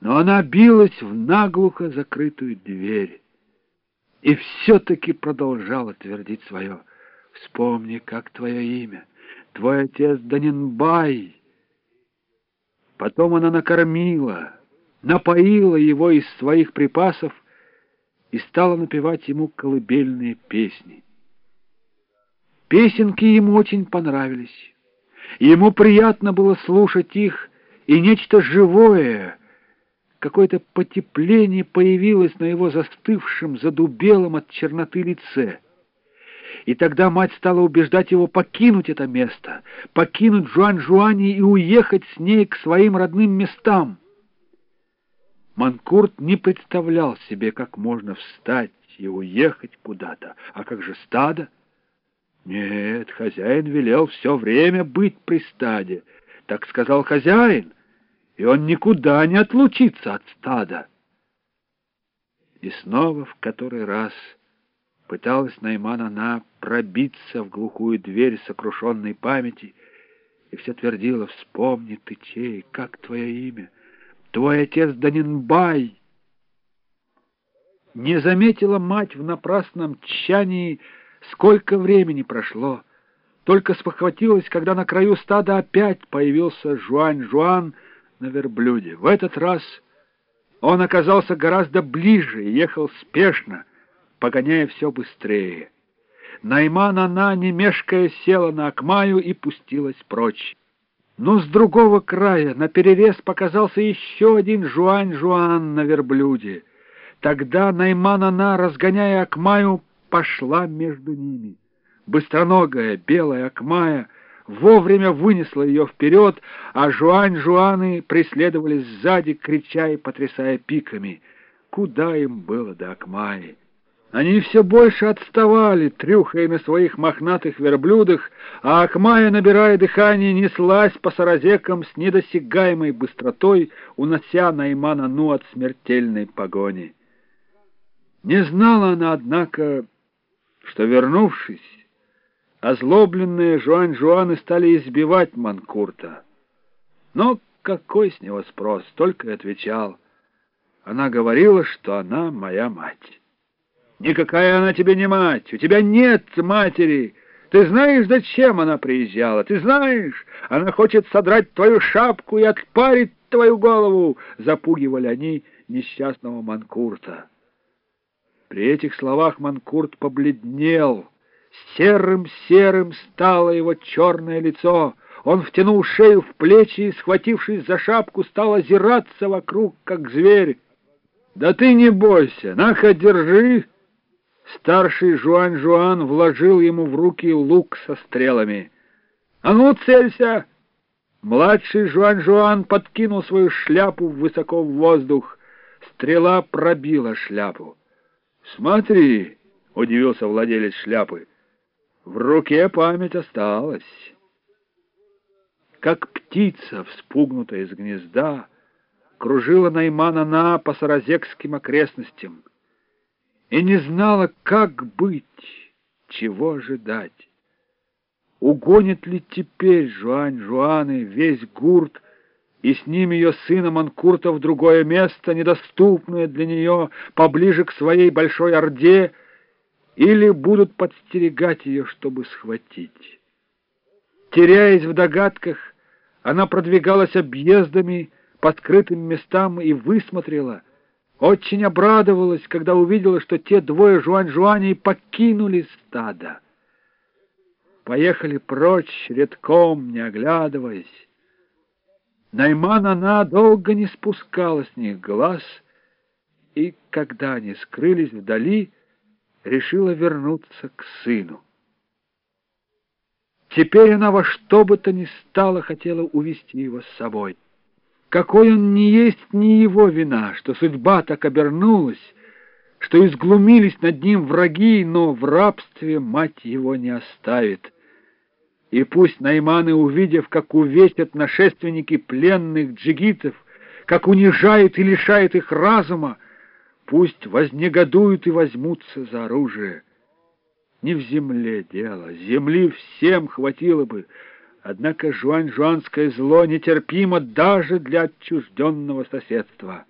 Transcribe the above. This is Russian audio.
но она билась в наглухо закрытую дверь и все-таки продолжала твердить свое. «Вспомни, как твое имя, твой отец Данинбай». Потом она накормила, напоила его из своих припасов и стала напевать ему колыбельные песни. Песенки ему очень понравились. Ему приятно было слушать их, и нечто живое, какое-то потепление появилось на его застывшем, задубелом от черноты лице. И тогда мать стала убеждать его покинуть это место, покинуть Жуань-Жуани и уехать с ней к своим родным местам. Манкурт не представлял себе, как можно встать и уехать куда-то. А как же стадо? Нет, хозяин велел все время быть при стаде. Так сказал хозяин, и он никуда не отлучится от стада. И снова в который раз пыталась Найман она пробиться в глухую дверь сокрушенной памяти, и все твердила, вспомни ты чей, как твое имя, твой отец Данинбай. Не заметила мать в напрасном тщании, Сколько времени прошло! Только спохватилась, когда на краю стада опять появился Жуань-Жуан на верблюде. В этот раз он оказался гораздо ближе и ехал спешно, погоняя все быстрее. Найман она, не мешкая, села на Акмаю и пустилась прочь. Но с другого края на перерез показался еще один Жуань-Жуан на верблюде. Тогда Найман она, разгоняя Акмаю, пошла между ними. Быстроногая, белая Акмая вовремя вынесла ее вперед, а Жуань-Жуаны преследовали сзади, крича и потрясая пиками. Куда им было до Акмаи? Они все больше отставали, трюхая на своих мохнатых верблюдах, а Акмая, набирая дыхание, неслась по саразекам с недосягаемой быстротой, унося Наймана Ну от смертельной погони. Не знала она, однако, что, вернувшись, озлобленные Жуань-Жуаны стали избивать Манкурта. Но какой с него спрос, только и отвечал. Она говорила, что она моя мать. «Никакая она тебе не мать, у тебя нет матери!» Ты знаешь, зачем она приезжала? Ты знаешь, она хочет содрать твою шапку и отпарить твою голову!» Запугивали они несчастного Манкурта. При этих словах Манкурт побледнел. Серым-серым стало его черное лицо. Он втянул шею в плечи и, схватившись за шапку, стал озираться вокруг, как зверь. «Да ты не бойся, на-ка, держи!» Старший Жуань-Жуан вложил ему в руки лук со стрелами. «А ну, целься!» Младший Жуань-Жуан подкинул свою шляпу высоко в воздух. Стрела пробила шляпу. «Смотри!» — удивился владелец шляпы. «В руке память осталась». Как птица, вспугнутая из гнезда, кружила Наймана на по саразекским окрестностям и не знала, как быть, чего ожидать. Угонит ли теперь Жуань-Жуаны весь гурт и с ним ее сына Манкурта в другое место, недоступное для нее, поближе к своей большой орде, или будут подстерегать ее, чтобы схватить. Теряясь в догадках, она продвигалась объездами по скрытым местам и высмотрела, очень обрадовалась, когда увидела, что те двое жуань-жуаней покинули стадо. Поехали прочь, редком, не оглядываясь. Найман она долго не спускала с них глаз, и, когда они скрылись вдали, решила вернуться к сыну. Теперь она во что бы то ни стало хотела увести его с собой. Какой он не есть не его вина, что судьба так обернулась, что изглумились над ним враги, но в рабстве мать его не оставит». И пусть найманы, увидев, как увесят нашественники пленных джигитов, как унижают и лишают их разума, пусть вознегодуют и возьмутся за оружие. Не в земле дело, земли всем хватило бы, Однако жуань-жуанское зло нетерпимо даже для отчужденного соседства —